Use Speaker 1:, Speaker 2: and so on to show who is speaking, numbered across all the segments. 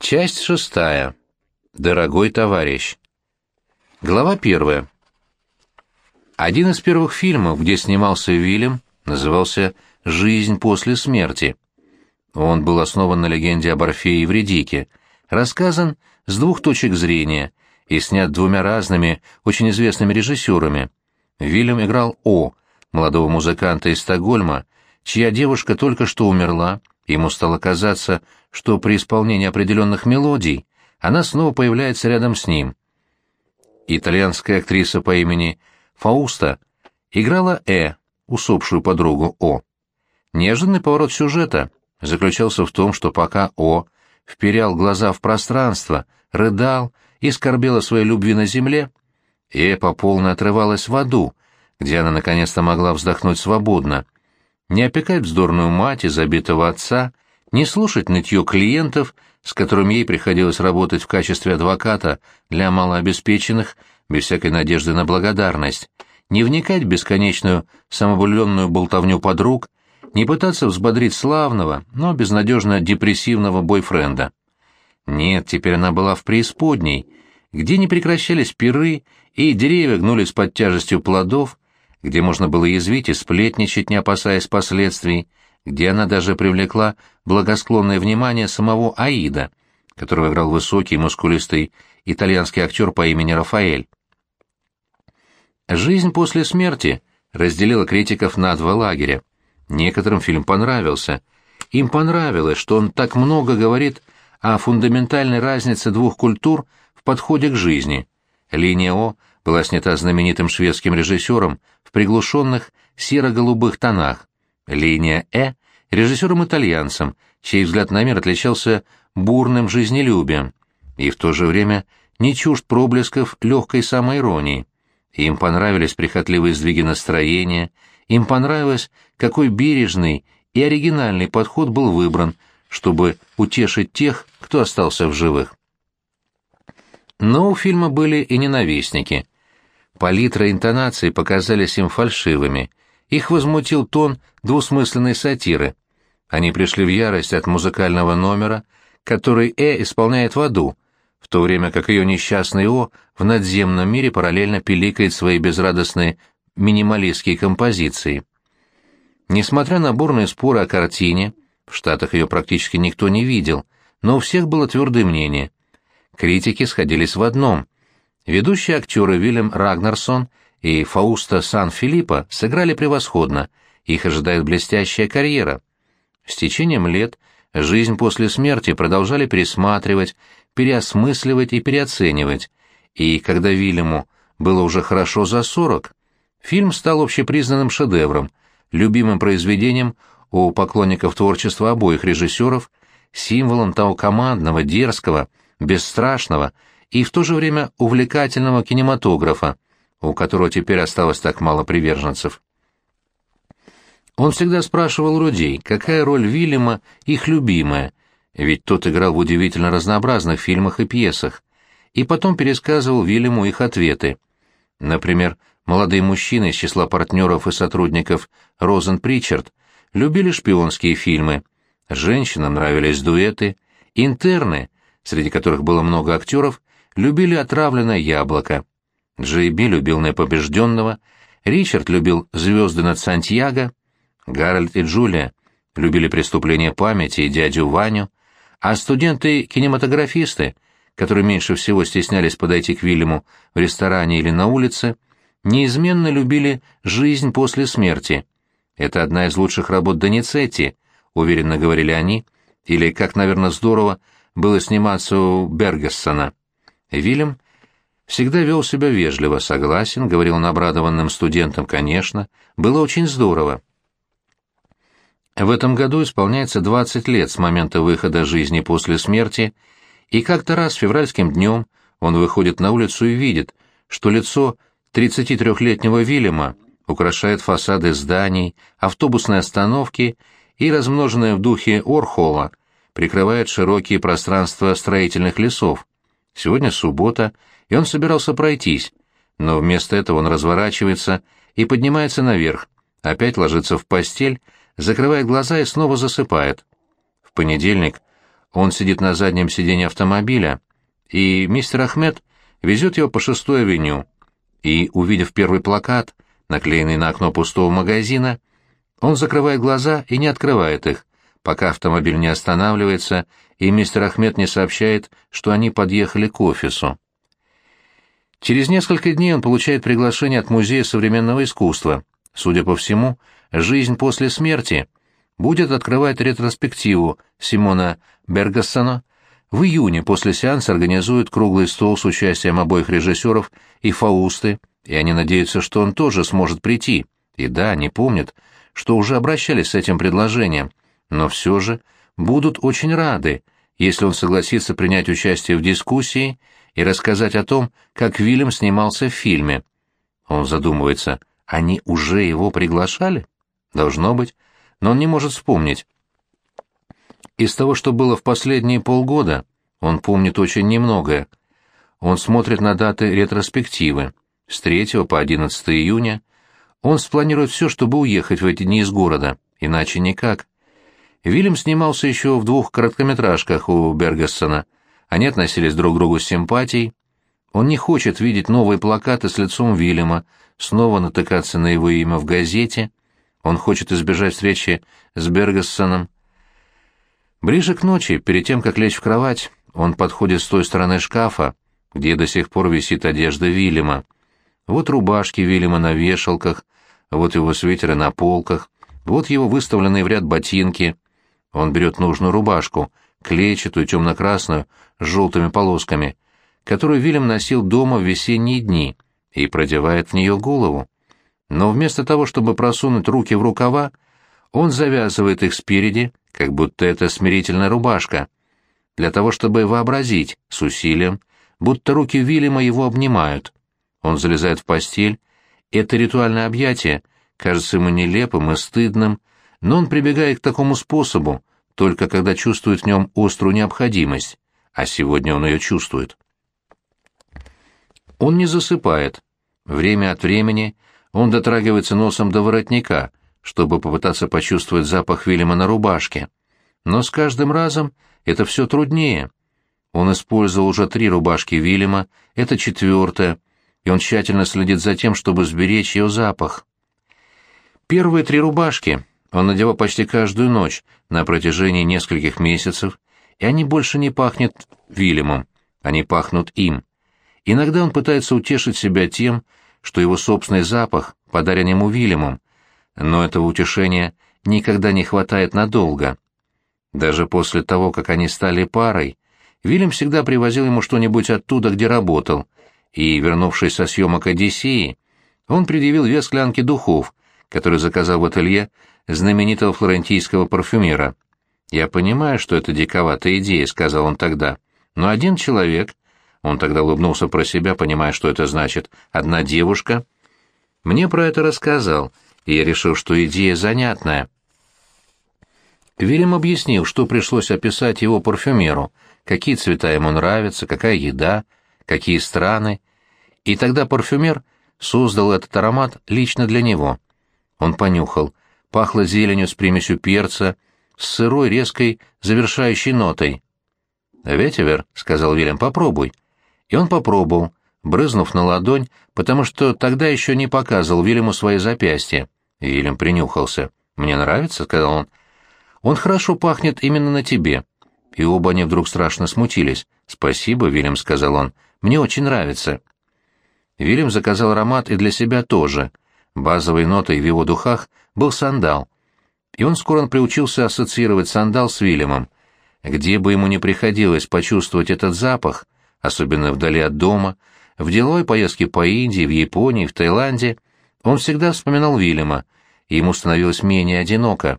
Speaker 1: Часть шестая. Дорогой товарищ. Глава первая. Один из первых фильмов, где снимался Вильям, назывался «Жизнь после смерти». Он был основан на легенде об Орфее и Вредике, рассказан с двух точек зрения и снят двумя разными, очень известными режиссерами. Вильям играл О, молодого музыканта из Стокгольма, чья девушка только что умерла, ему стало казаться, что при исполнении определенных мелодий она снова появляется рядом с ним. Итальянская актриса по имени Фауста играла Э, усопшую подругу О. Неожиданный поворот сюжета заключался в том, что пока О вперял глаза в пространство, рыдал и скорбел о своей любви на земле, Э по полной отрывалась в аду, где она наконец-то могла вздохнуть свободно. Не опекать вздорную мать и забитого отца — не слушать нытье клиентов, с которыми ей приходилось работать в качестве адвоката для малообеспеченных, без всякой надежды на благодарность, не вникать в бесконечную самовлюбленную болтовню подруг, не пытаться взбодрить славного, но безнадежно депрессивного бойфренда. Нет, теперь она была в преисподней, где не прекращались пиры и деревья гнулись под тяжестью плодов, где можно было язвить и сплетничать, не опасаясь последствий, где она даже привлекла благосклонное внимание самого Аида, которого играл высокий, мускулистый итальянский актер по имени Рафаэль. Жизнь после смерти разделила критиков на два лагеря. Некоторым фильм понравился. Им понравилось, что он так много говорит о фундаментальной разнице двух культур в подходе к жизни. Линия О была снята знаменитым шведским режиссером в приглушенных серо-голубых тонах. Линия «Э» — режиссером-итальянцем, чей взгляд на мир отличался бурным жизнелюбием и в то же время не чужд проблесков легкой самоиронии. Им понравились прихотливые сдвиги настроения, им понравилось, какой бережный и оригинальный подход был выбран, чтобы утешить тех, кто остался в живых. Но у фильма были и ненавистники. Палитра интонаций показались им фальшивыми, их возмутил тон двусмысленной сатиры. Они пришли в ярость от музыкального номера, который Э исполняет в аду, в то время как ее несчастный О в надземном мире параллельно пиликает свои безрадостные минималистские композиции. Несмотря на бурные споры о картине, в Штатах ее практически никто не видел, но у всех было твердое мнение. Критики сходились в одном. Ведущие актеры Вильям Рагнарсон и Фауста Сан-Филиппо сыграли превосходно, их ожидает блестящая карьера. С течением лет жизнь после смерти продолжали пересматривать, переосмысливать и переоценивать, и когда Вильяму было уже хорошо за сорок, фильм стал общепризнанным шедевром, любимым произведением у поклонников творчества обоих режиссеров, символом того командного, дерзкого, бесстрашного и в то же время увлекательного кинематографа, у которого теперь осталось так мало приверженцев. Он всегда спрашивал людей, какая роль Вильяма их любимая, ведь тот играл в удивительно разнообразных фильмах и пьесах, и потом пересказывал Вильяму их ответы. Например, молодые мужчины из числа партнеров и сотрудников Розен Причард любили шпионские фильмы, женщинам нравились дуэты, интерны, среди которых было много актеров, любили «Отравленное яблоко», Джей Би любил непобежденного, Ричард любил звезды над Сантьяго, Гарольд и Джулия любили преступления памяти и дядю Ваню, а студенты-кинематографисты, которые меньше всего стеснялись подойти к Вильяму в ресторане или на улице, неизменно любили «Жизнь после смерти». Это одна из лучших работ Доницетти, уверенно говорили они, или, как, наверное, здорово, было сниматься у Бергессона. Вильям Всегда вел себя вежливо, согласен, говорил он обрадованным студентам, конечно. Было очень здорово. В этом году исполняется 20 лет с момента выхода жизни после смерти, и как-то раз февральским днем он выходит на улицу и видит, что лицо 33-летнего Вильяма украшает фасады зданий, автобусные остановки и, размноженное в духе Орхола, прикрывает широкие пространства строительных лесов. Сегодня суббота, и он собирался пройтись, но вместо этого он разворачивается и поднимается наверх, опять ложится в постель, закрывает глаза и снова засыпает. В понедельник Он сидит на заднем сиденье автомобиля, и мистер Ахмед везет его по шестой авеню. И, увидев первый плакат, наклеенный на окно пустого магазина, он закрывает глаза и не открывает их, пока автомобиль не останавливается, и мистер Ахмед не сообщает, что они подъехали к офису. Через несколько дней он получает приглашение от Музея современного искусства. Судя по всему, жизнь после смерти будет открывать ретроспективу Симона Бергассона. В июне после сеанса организуют круглый стол с участием обоих режиссеров и Фаусты, и они надеются, что он тоже сможет прийти. И да, они помнят, что уже обращались с этим предложением, но все же будут очень рады, если он согласится принять участие в дискуссии и рассказать о том, как Вильям снимался в фильме. Он задумывается, они уже его приглашали? Должно быть, но он не может вспомнить. Из того, что было в последние полгода, он помнит очень немногое. Он смотрит на даты ретроспективы. С 3 по 11 июня он спланирует все, чтобы уехать в эти дни из города, иначе никак. Вильям снимался еще в двух короткометражках у Бергессона. Они относились друг к другу с симпатией. Он не хочет видеть новые плакаты с лицом Вильяма, снова натыкаться на его имя в газете. Он хочет избежать встречи с Бергессоном. Ближе к ночи, перед тем, как лечь в кровать, он подходит с той стороны шкафа, где до сих пор висит одежда Вильяма. Вот рубашки Вильяма на вешалках, вот его свитеры на полках, вот его выставленные в ряд ботинки — он берет нужную рубашку, клетчатую, темно-красную, с желтыми полосками, которую Вильям носил дома в весенние дни, и продевает в нее голову. Но вместо того, чтобы просунуть руки в рукава, он завязывает их спереди, как будто это смирительная рубашка, для того, чтобы вообразить, с усилием, будто руки Вильяма его обнимают. Он залезает в постель, это ритуальное объятие кажется ему нелепым и стыдным, но он прибегает к такому способу, только когда чувствует в нем острую необходимость, а сегодня он ее чувствует. Он не засыпает. Время от времени он дотрагивается носом до воротника, чтобы попытаться почувствовать запах Вильяма на рубашке. Но с каждым разом это все труднее. Он использовал уже три рубашки Вильяма, это четвертая, и он тщательно следит за тем, чтобы сберечь ее запах. Первые три рубашки он надевал почти каждую ночь на протяжении нескольких месяцев, и они больше не пахнут Вильямом, они пахнут им. Иногда он пытается утешить себя тем, что его собственный запах подарен ему Вильямом, но этого утешения никогда не хватает надолго. Даже после того, как они стали парой, Вильям всегда привозил ему что-нибудь оттуда, где работал, и, вернувшись со съемок «Одиссеи», он предъявил две склянки духов, которые заказал в ателье знаменитого флорентийского парфюмера. «Я понимаю, что это диковатая идея», — сказал он тогда. «Но один человек...» Он тогда улыбнулся про себя, понимая, что это значит. «Одна девушка...» Мне про это рассказал, и я решил, что идея занятная. Вильям объяснил, что пришлось описать его парфюмеру, какие цвета ему нравятся, какая еда, какие страны. И тогда парфюмер создал этот аромат лично для него. Он понюхал — пахло зеленью с примесью перца, с сырой, резкой, завершающей нотой. «Ветивер», — сказал Вильям, — «попробуй». И он попробовал, брызнув на ладонь, потому что тогда еще не показывал Вильяму свои запястья. Вильям принюхался. «Мне нравится», — сказал он. «Он хорошо пахнет именно на тебе». И оба они вдруг страшно смутились. «Спасибо», — Вильям сказал он. «Мне очень нравится». Вильям заказал аромат и для себя тоже. Базовой нотой в его духах был сандал. И он скоро приучился ассоциировать сандал с Вильямом. Где бы ему ни приходилось почувствовать этот запах, особенно вдали от дома, в деловой поездке по Индии, в Японии, в Таиланде, он всегда вспоминал Вильяма, и ему становилось менее одиноко.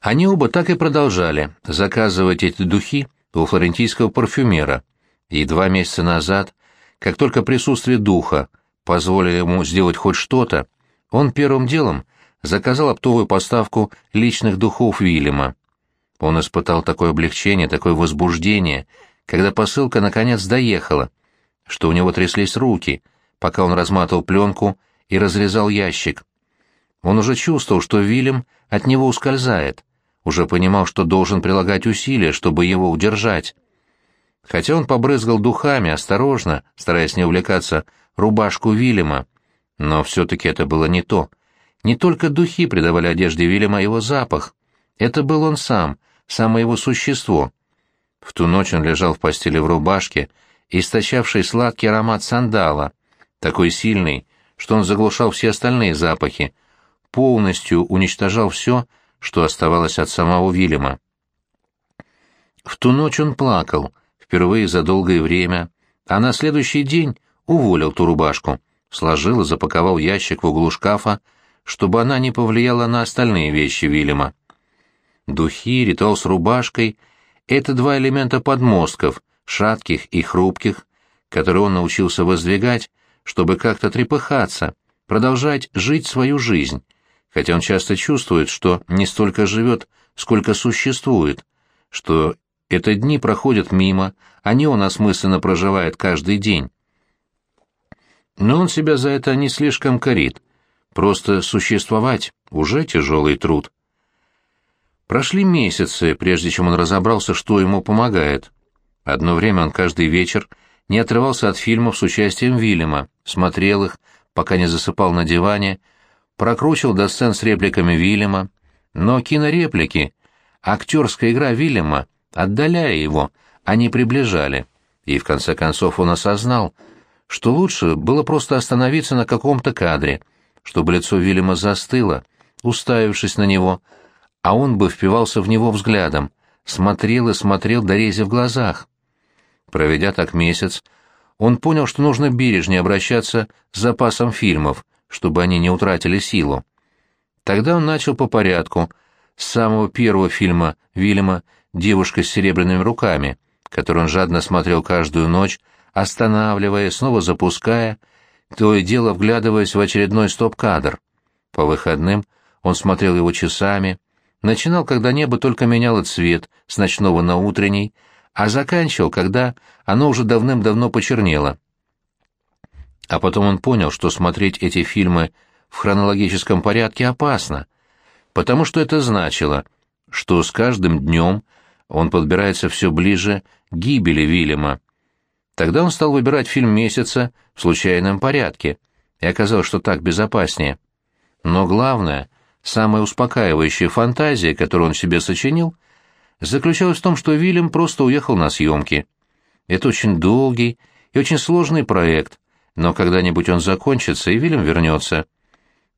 Speaker 1: Они оба так и продолжали заказывать эти духи у флорентийского парфюмера, и два месяца назад, как только присутствие духа позволило ему сделать хоть что-то, он первым делом заказал оптовую поставку личных духов Вильяма. Он испытал такое облегчение, такое возбуждение, когда посылка наконец доехала, что у него тряслись руки, пока он разматывал пленку и разрезал ящик. Он уже чувствовал, что Вильям от него ускользает. уже понимал, что должен прилагать усилия, чтобы его удержать. Хотя он побрызгал духами, осторожно, стараясь не увлекаться, рубашку Вильяма, но все-таки это было не то. Не только духи придавали одежде Вильяма его запах. Это был он сам, самое его существо. В ту ночь он лежал в постели в рубашке, источавший сладкий аромат сандала, такой сильный, что он заглушал все остальные запахи, полностью уничтожал все, что оставалось от самого Вильяма. В ту ночь он плакал, впервые за долгое время, а на следующий день уволил ту рубашку, сложил и запаковал ящик в углу шкафа, чтобы она не повлияла на остальные вещи Вильяма. Духи, ритуал с рубашкой — это два элемента подмостков, шатких и хрупких, которые он научился воздвигать, чтобы как-то трепыхаться, продолжать жить свою жизнь, хотя он часто чувствует, что не столько живет, сколько существует, что это дни проходят мимо, а не он осмысленно проживает каждый день. Но он себя за это не слишком корит. Просто существовать — уже тяжелый труд. Прошли месяцы, прежде чем он разобрался, что ему помогает. Одно время он каждый вечер не отрывался от фильмов с участием Вильяма, смотрел их, пока не засыпал на диване, прокручивал до сцен с репликами Вильяма, но кинореплики, актерская игра Вильяма, отдаляя его, они приближали, и в конце концов он осознал, что лучше было просто остановиться на каком-то кадре, чтобы лицо Вильяма застыло, уставившись на него, а он бы впивался в него взглядом, смотрел и смотрел, дорезя в глазах. Проведя так месяц, он понял, что нужно бережнее обращаться с запасом фильмов, чтобы они не утратили силу. Тогда он начал по порядку, с самого первого фильма Вильяма «Девушка с серебряными руками», который он жадно смотрел каждую ночь, останавливая, снова запуская, то и дело вглядываясь в очередной стоп-кадр. По выходным он смотрел его часами, Начинал, когда небо только меняло цвет с ночного на утренний, а заканчивал, когда оно уже давным-давно почернело. А потом он понял, что смотреть эти фильмы в хронологическом порядке опасно, потому что это значило, что с каждым днем он подбирается все ближе к гибели Вильяма. Тогда он стал выбирать фильм месяца в случайном порядке, и оказалось, что так безопаснее. Но главное — Самая успокаивающая фантазия, которую он себе сочинил, заключалась в том, что Вильям просто уехал на съемки. Это очень долгий и очень сложный проект, но когда-нибудь он закончится, и Вильям вернется.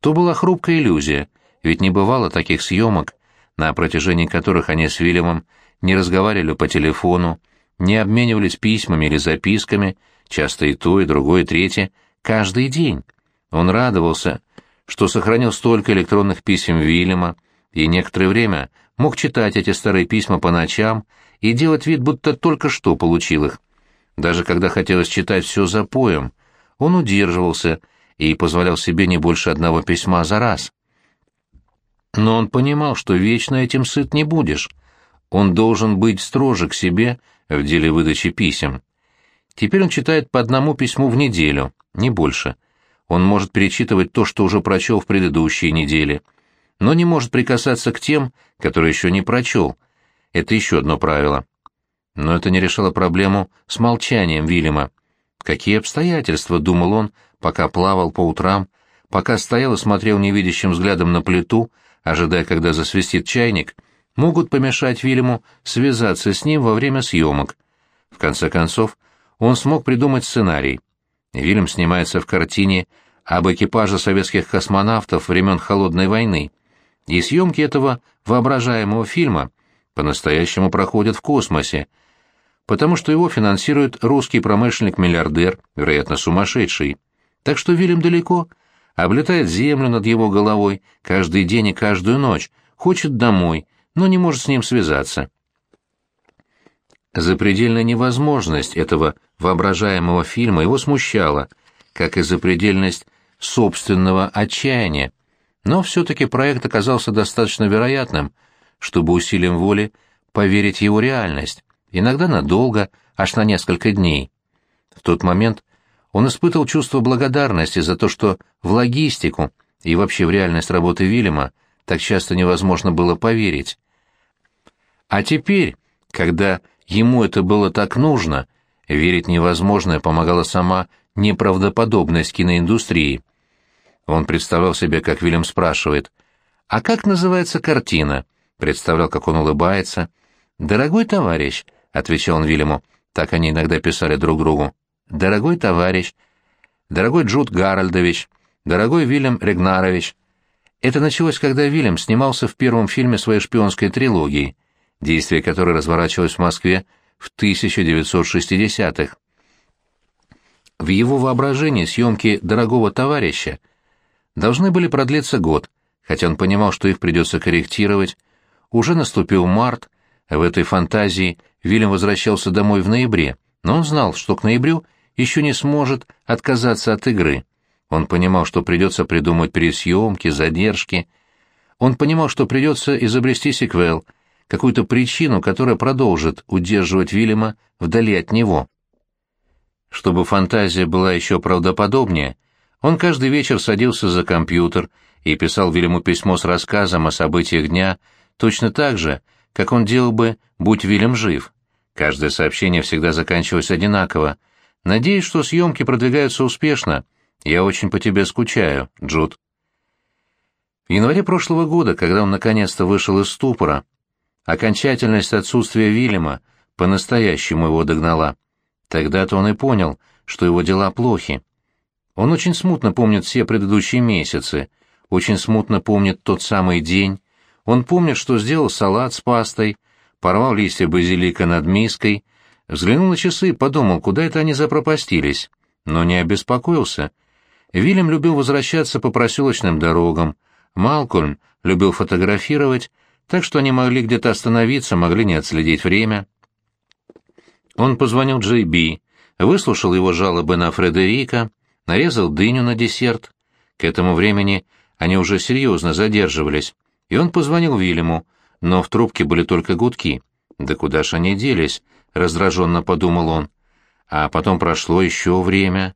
Speaker 1: То была хрупкая иллюзия, ведь не бывало таких съемок, на протяжении которых они с Вильямом не разговаривали по телефону, не обменивались письмами или записками, часто и то, и другое, и третье, каждый день. Он радовался, что сохранил столько электронных писем Вильяма, и некоторое время мог читать эти старые письма по ночам и делать вид, будто только что получил их. Даже когда хотелось читать все за поем, он удерживался и позволял себе не больше одного письма за раз. Но он понимал, что вечно этим сыт не будешь. Он должен быть строже к себе в деле выдачи писем. Теперь он читает по одному письму в неделю, не больше — он может перечитывать то, что уже прочел в предыдущие недели, но не может прикасаться к тем, которые еще не прочел. Это еще одно правило. Но это не решало проблему с молчанием Вильяма. Какие обстоятельства, думал он, пока плавал по утрам, пока стоял и смотрел невидящим взглядом на плиту, ожидая, когда засвистит чайник, могут помешать Вильяму связаться с ним во время съемок. В конце концов, он смог придумать сценарий. Вильям снимается в картине об экипаже советских космонавтов времен Холодной войны, и съемки этого воображаемого фильма по-настоящему проходят в космосе, потому что его финансирует русский промышленник-миллиардер, вероятно, сумасшедший. Так что Вильям далеко, облетает землю над его головой каждый день и каждую ночь, хочет домой, но не может с ним связаться. Запредельная невозможность этого воображаемого фильма его смущала, как и запредельность собственного отчаяния, но все-таки проект оказался достаточно вероятным, чтобы усилием воли поверить в его реальность, иногда надолго, аж на несколько дней. В тот момент он испытывал чувство благодарности за то, что в логистику и вообще в реальность работы Вильяма так часто невозможно было поверить. А теперь, когда ему это было так нужно, верить невозможное помогала сама неправдоподобность киноиндустрии. Он представлял себе, как Вильям спрашивает, «А как называется картина?» Представлял, как он улыбается. «Дорогой товарищ», — отвечал он Вильяму, так они иногда писали друг другу, «Дорогой товарищ», «Дорогой Джуд Гарольдович», «Дорогой Вильям Регнарович». Это началось, когда Вильям снимался в первом фильме своей шпионской трилогии, действие которой разворачивалось в Москве в 1960-х. В его воображении съемки «Дорогого товарища» должны были продлиться год, хотя он понимал, что их придется корректировать. Уже наступил март, в этой фантазии Вильям возвращался домой в ноябре, но он знал, что к ноябрю еще не сможет отказаться от игры. Он понимал, что придется придумать пересъемки, задержки. Он понимал, что придется изобрести сиквел, какую-то причину, которая продолжит удерживать Вильяма вдали от него. Чтобы фантазия была еще правдоподобнее, он каждый вечер садился за компьютер и писал Вильяму письмо с рассказом о событиях дня точно так же, как он делал бы, будь Вильям жив. Каждое сообщение всегда заканчивалось одинаково. «Надеюсь, что съемки продвигаются успешно. Я очень по тебе скучаю, Джуд». В январе прошлого года, когда он наконец-то вышел из ступора, окончательность отсутствия Вильяма по-настоящему его догнала. Тогда-то он и понял, что его дела плохи. Он очень смутно помнит все предыдущие месяцы, очень смутно помнит тот самый день, он помнит, что сделал салат с пастой, порвал листья базилика над миской, взглянул на часы и подумал, куда это они запропастились, но не обеспокоился. Вильям любил возвращаться по проселочным дорогам, Малкольм любил фотографировать, так что они могли где-то остановиться, могли не отследить время. Он позвонил Джей Би, выслушал его жалобы на Фредерика, нарезал дыню на десерт. К этому времени они уже серьезно задерживались, и он позвонил Вильяму, но в трубке были только гудки. «Да куда ж они делись?» — раздраженно подумал он. А потом прошло еще время.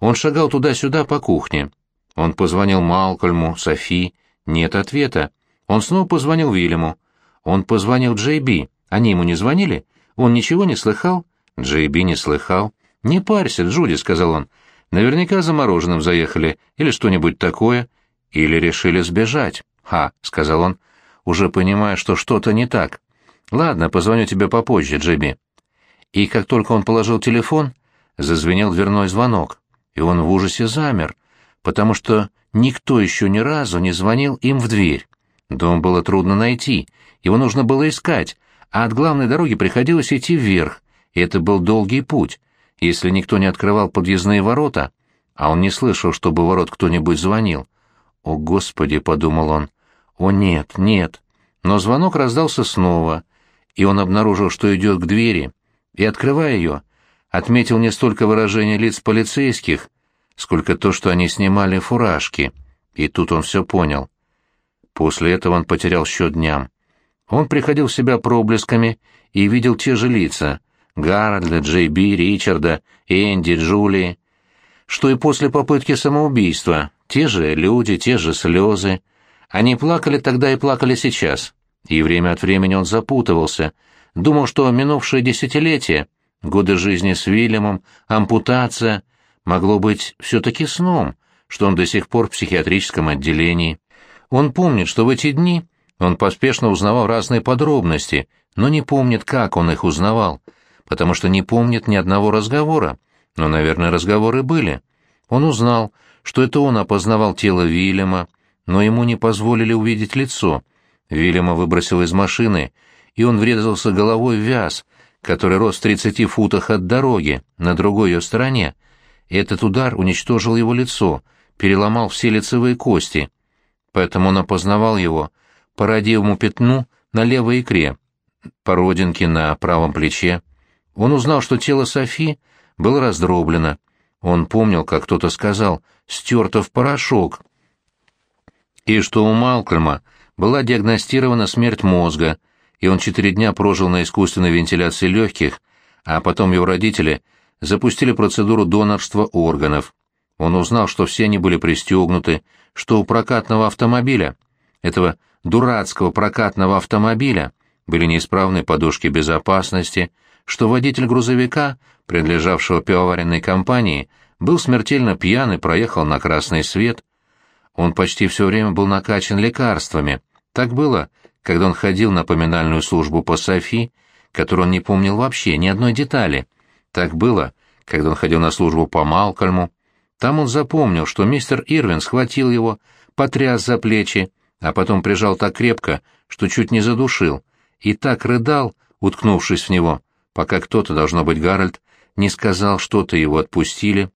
Speaker 1: Он шагал туда-сюда по кухне. Он позвонил Малкольму, Софи. Нет ответа. Он снова позвонил Вильяму. Он позвонил Джей Би. Они ему не звонили? Он ничего не слыхал? Джей Би не слыхал. «Не парься, Джуди», — сказал он. «Наверняка за мороженым заехали, или что-нибудь такое, или решили сбежать». «Ха», — сказал он, уже понимая, что что-то не так. «Ладно, позвоню тебе попозже, Джиби». И как только он положил телефон, зазвенел дверной звонок, и он в ужасе замер, потому что никто еще ни разу не звонил им в дверь. Дом было трудно найти, его нужно было искать, а от главной дороги приходилось идти вверх, и это был долгий путь. Если никто не открывал подъездные ворота, а он не слышал, чтобы ворот кто-нибудь звонил. «О, Господи!» — подумал он. «О, нет, нет!» Но звонок раздался снова, и он обнаружил, что идет к двери, и, открывая ее, отметил не столько выражение лиц полицейских, сколько то, что они снимали фуражки, и тут он все понял. После этого он потерял счет дням. Он приходил в себя проблесками и видел те же лица — Гарольда, Джей Би, Ричарда, Энди, Джулии, что и после попытки самоубийства, те же люди, те же слезы. Они плакали тогда и плакали сейчас, и время от времени он запутывался, думал, что минувшее десятилетие, годы жизни с Вильямом, ампутация, могло быть все-таки сном, что он до сих пор в психиатрическом отделении. Он помнит, что в эти дни он поспешно узнавал разные подробности, но не помнит, как он их узнавал, потому что не помнит ни одного разговора. Но, наверное, разговоры были. Он узнал, что это он опознавал тело Вильяма, но ему не позволили увидеть лицо. Вильяма выбросил из машины, и он врезался головой в вяз, который рос в тридцати футах от дороги, на другой ее стороне. Этот удар уничтожил его лицо, переломал все лицевые кости. Поэтому он опознавал его по родимому пятну на левой икре, по родинке на правом плече. Он узнал, что тело Софи было раздроблено. Он помнил, как кто-то сказал «стерто в порошок», и что у Малкольма была диагностирована смерть мозга, и он четыре дня прожил на искусственной вентиляции легких, а потом его родители запустили процедуру донорства органов. Он узнал, что все они были пристегнуты, что у прокатного автомобиля, этого дурацкого прокатного автомобиля, были неисправны подушки безопасности, что водитель грузовика, принадлежавшего пивоваренной компании, был смертельно пьян и проехал на красный свет. Он почти все время был накачан лекарствами. Так было, когда он ходил на поминальную службу по Софи, которую он не помнил вообще, ни одной детали. Так было, когда он ходил на службу по Малкольму. Там он запомнил, что мистер Ирвин схватил его, потряс за плечи, а потом прижал так крепко, что чуть не задушил, и так рыдал, уткнувшись в него, пока кто-то, должно быть Гарольд, не сказал что-то его отпустили,